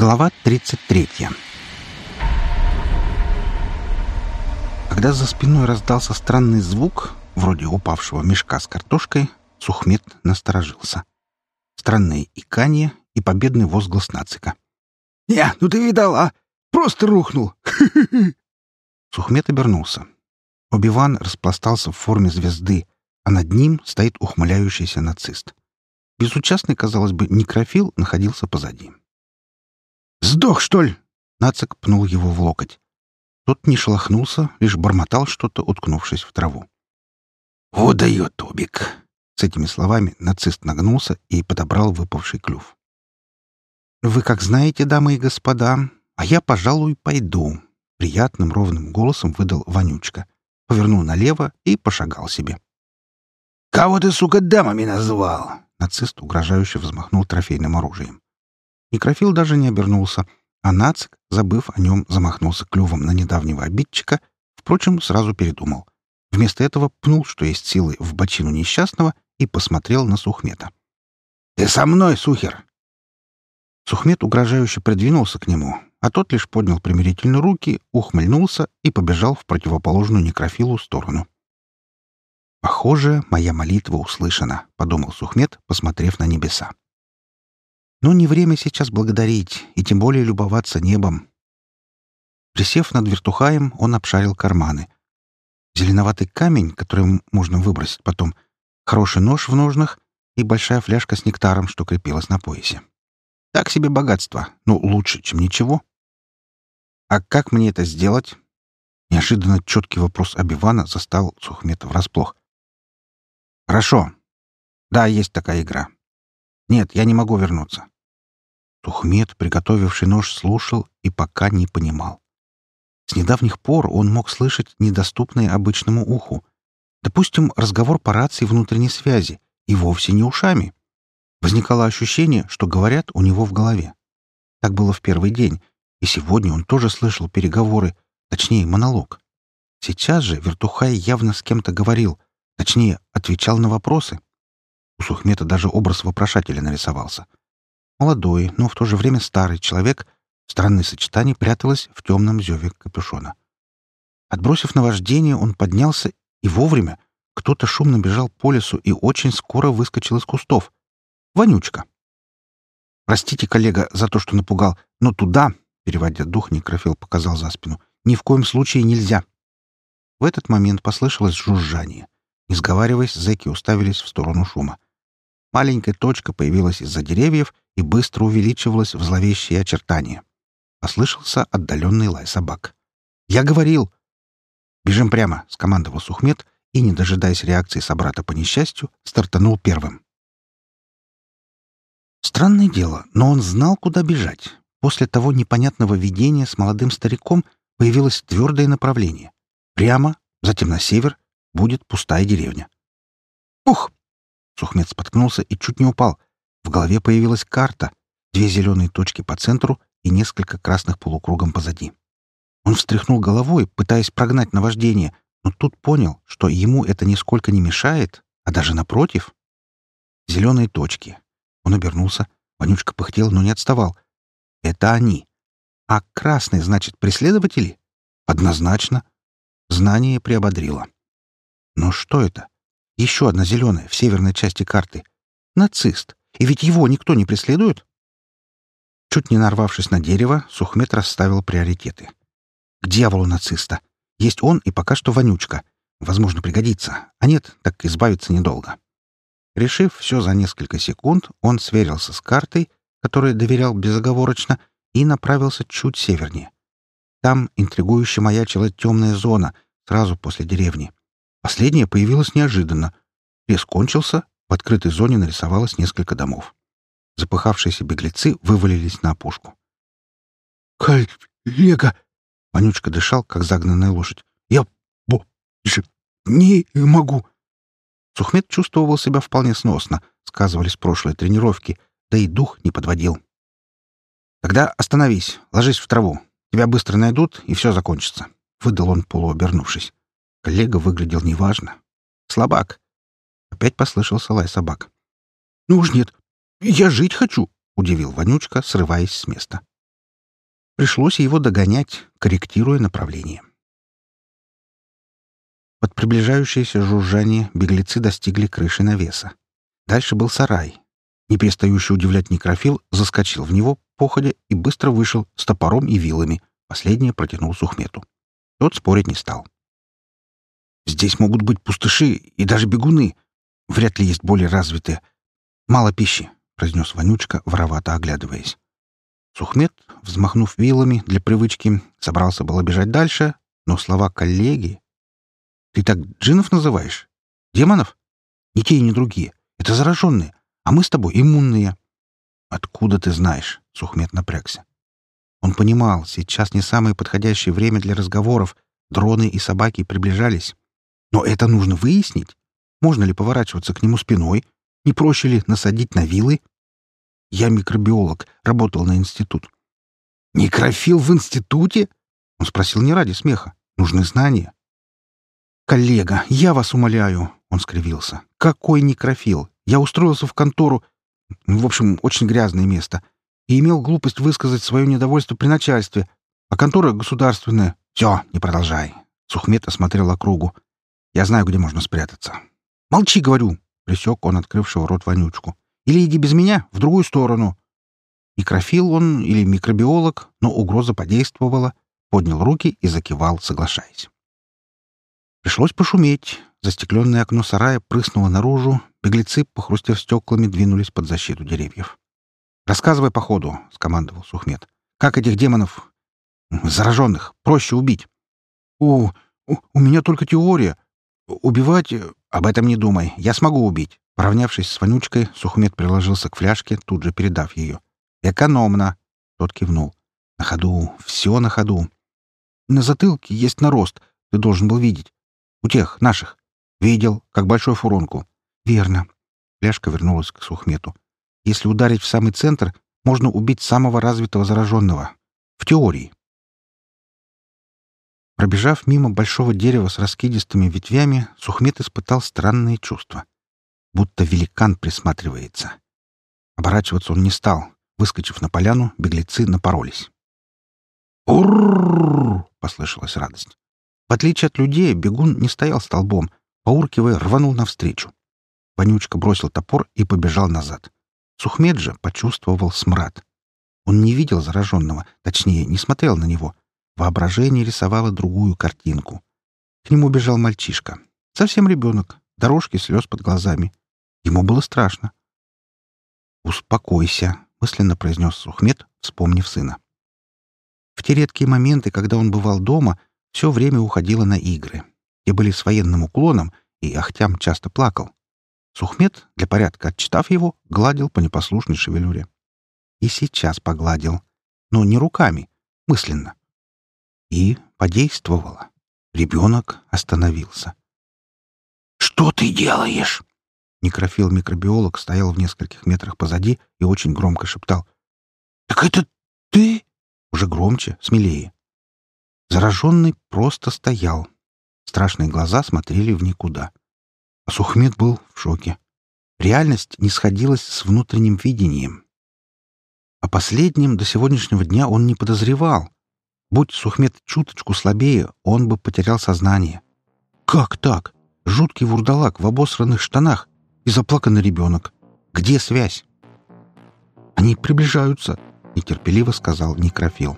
Глава 33 Когда за спиной раздался странный звук, вроде упавшего мешка с картошкой, Сухмет насторожился. Странное иканье и победный возглас нацика. «Я, ну ты видал, а? Просто рухнул!» Сухмет обернулся. Обиван распластался в форме звезды, а над ним стоит ухмыляющийся нацист. Безучастный, казалось бы, некрофил находился позади. «Сдох, что ли?» Нацик пнул его в локоть. Тот не шелохнулся, лишь бормотал что-то, уткнувшись в траву. «О, дает Тобик!» С этими словами нацист нагнулся и подобрал выпавший клюв. «Вы как знаете, дамы и господа, а я, пожалуй, пойду», — приятным ровным голосом выдал Вонючка. Повернул налево и пошагал себе. «Кого ты, сука, дамами назвал?» Нацист угрожающе взмахнул трофейным оружием. Некрофил даже не обернулся, а Нацик, забыв о нем, замахнулся клювом на недавнего обидчика, впрочем, сразу передумал. Вместо этого пнул, что есть силы, в бочину несчастного и посмотрел на Сухмета. «Ты со мной, Сухер!» Сухмет угрожающе придвинулся к нему, а тот лишь поднял примирительно руки, ухмыльнулся и побежал в противоположную некрофилу сторону. «Похоже, моя молитва услышана», — подумал Сухмет, посмотрев на небеса. Но не время сейчас благодарить, и тем более любоваться небом. Присев над вертухаем, он обшарил карманы. Зеленоватый камень, который можно выбросить потом, хороший нож в ножнах и большая фляжка с нектаром, что крепилась на поясе. Так себе богатство, но лучше, чем ничего. А как мне это сделать? Неожиданно четкий вопрос Абивана застал Сухмета врасплох. «Хорошо. Да, есть такая игра. Нет, я не могу вернуться. Тухмед, приготовивший нож, слушал и пока не понимал. С недавних пор он мог слышать недоступное обычному уху. Допустим, разговор по рации внутренней связи, и вовсе не ушами. Возникало ощущение, что говорят у него в голове. Так было в первый день, и сегодня он тоже слышал переговоры, точнее, монолог. Сейчас же Вертухай явно с кем-то говорил, точнее, отвечал на вопросы. У Сухмета даже образ вопрошателя нарисовался — Молодой, но в то же время старый человек, странное сочетание пряталось в темном зеве капюшона. Отбросив наваждение, он поднялся, и вовремя кто-то шумно бежал по лесу и очень скоро выскочил из кустов. Вонючка. «Простите, коллега, за то, что напугал, но туда, — переводя дух, Некрофил показал за спину, — ни в коем случае нельзя». В этот момент послышалось жужжание. Не сговариваясь, зэки уставились в сторону шума. Маленькая точка появилась из-за деревьев и быстро увеличивалась в зловещие очертания. Послышался отдаленный лай собак. «Я говорил!» «Бежим прямо!» — скомандовал Сухмед и, не дожидаясь реакции собрата по несчастью, стартанул первым. Странное дело, но он знал, куда бежать. После того непонятного видения с молодым стариком появилось твердое направление. Прямо, затем на север, будет пустая деревня. «Ух!» Сухмед споткнулся и чуть не упал. В голове появилась карта, две зеленые точки по центру и несколько красных полукругом позади. Он встряхнул головой, пытаясь прогнать наваждение, но тут понял, что ему это нисколько не мешает, а даже напротив. Зеленые точки. Он обернулся. Вонючка пыхтел, но не отставал. Это они. А красные, значит, преследователи? Однозначно. Знание приободрило. Но что это? Еще одна зеленая в северной части карты. Нацист. И ведь его никто не преследует. Чуть не нарвавшись на дерево, Сухмет расставил приоритеты. К дьяволу нациста. Есть он и пока что вонючка. Возможно, пригодится. А нет, так избавиться недолго. Решив все за несколько секунд, он сверился с картой, которой доверял безоговорочно, и направился чуть севернее. Там интригующе маячила темная зона, сразу после деревни. Последняя появилась неожиданно. Лес кончился, в открытой зоне нарисовалось несколько домов. Запыхавшиеся беглецы вывалились на опушку. «Коллега!» — Вонючка дышал, как загнанная лошадь. «Я больше не могу!» Сухмед чувствовал себя вполне сносно, сказывались прошлые тренировки, да и дух не подводил. «Тогда остановись, ложись в траву. Тебя быстро найдут, и все закончится», — выдал он, полуобернувшись. Коллега выглядел неважно. Слабак, Опять послышался лай собак. «Ну уж нет, я жить хочу!» — удивил Вонючка, срываясь с места. Пришлось его догонять, корректируя направление. Под приближающееся жужжание беглецы достигли крыши навеса. Дальше был сарай. Не перестающий удивлять некрофил заскочил в него, походя, и быстро вышел с топором и вилами. Последнее протянул Сухмету. Тот спорить не стал. «Здесь могут быть пустыши и даже бегуны. Вряд ли есть более развитые. Мало пищи», — произнес Вонючка, воровато оглядываясь. Сухмет, взмахнув вилами для привычки, собрался было бежать дальше, но слова коллеги... «Ты так джинов называешь? Демонов? Ни те, ни другие. Это зараженные, а мы с тобой иммунные». «Откуда ты знаешь?» — Сухмет напрягся. Он понимал, сейчас не самое подходящее время для разговоров, дроны и собаки приближались. Но это нужно выяснить. Можно ли поворачиваться к нему спиной? Не проще ли насадить на вилы? Я микробиолог, работал на институт. «Некрофил в институте?» Он спросил не ради смеха. Нужны знания. «Коллега, я вас умоляю!» Он скривился. «Какой некрофил? Я устроился в контору... В общем, очень грязное место. И имел глупость высказать свое недовольство при начальстве. А контора государственная. Все, не продолжай». Сухмет осмотрел округу. «Я знаю, где можно спрятаться». «Молчи, говорю!» — присек он открывшего рот вонючку. Или иди без меня, в другую сторону. Микрофил он или микробиолог, но угроза подействовала, поднял руки и закивал, соглашаясь. Пришлось пошуметь. Застекленное окно сарая прыснуло наружу, беглецы, похрустев стеклами, двинулись под защиту деревьев. «Рассказывай по ходу», — скомандовал Сухмед. «Как этих демонов, зараженных, проще убить?» «У, у, у меня только теория. Убивать... Об этом не думай. Я смогу убить. Поравнявшись с вонючкой, Сухмед приложился к фляжке, тут же передав ее. «Экономно!» — тот кивнул. «На ходу, все на ходу. На затылке есть нарост, ты должен был видеть. У тех, наших. Видел, как большой фуронку. Верно. Фляжка вернулась к Сухмету. Если ударить в самый центр, можно убить самого развитого зараженного. В теории. Пробежав мимо большого дерева с раскидистыми ветвями, Сухмет испытал странные чувства будто великан присматривается. Оборачиваться он не стал. Выскочив на поляну, беглецы напоролись. «Урррррр!» — послышалась радость. В отличие от людей, бегун не стоял столбом, поуркивая, рванул навстречу. Вонючка бросил топор и побежал назад. Сухмед же почувствовал смрад. Он не видел зараженного, точнее, не смотрел на него. Воображение рисовало другую картинку. К нему бежал мальчишка. Совсем ребенок, дорожки слез под глазами. Ему было страшно. «Успокойся», — мысленно произнес Сухмед, вспомнив сына. В те редкие моменты, когда он бывал дома, все время уходило на игры. И были с военным уклоном, и Ахтям часто плакал. Сухмед, для порядка отчитав его, гладил по непослушной шевелюре. И сейчас погладил. Но не руками, мысленно. И подействовало. Ребенок остановился. «Что ты делаешь?» Некрофил-микробиолог стоял в нескольких метрах позади и очень громко шептал. «Так это ты?» Уже громче, смелее. Зараженный просто стоял. Страшные глаза смотрели в никуда. А Сухмед был в шоке. Реальность не сходилась с внутренним видением. О последнем до сегодняшнего дня он не подозревал. Будь Сухмед чуточку слабее, он бы потерял сознание. Как так? Жуткий вурдалак в обосранных штанах и заплаканный ребенок. Где связь? Они приближаются, нетерпеливо сказал Некрофил.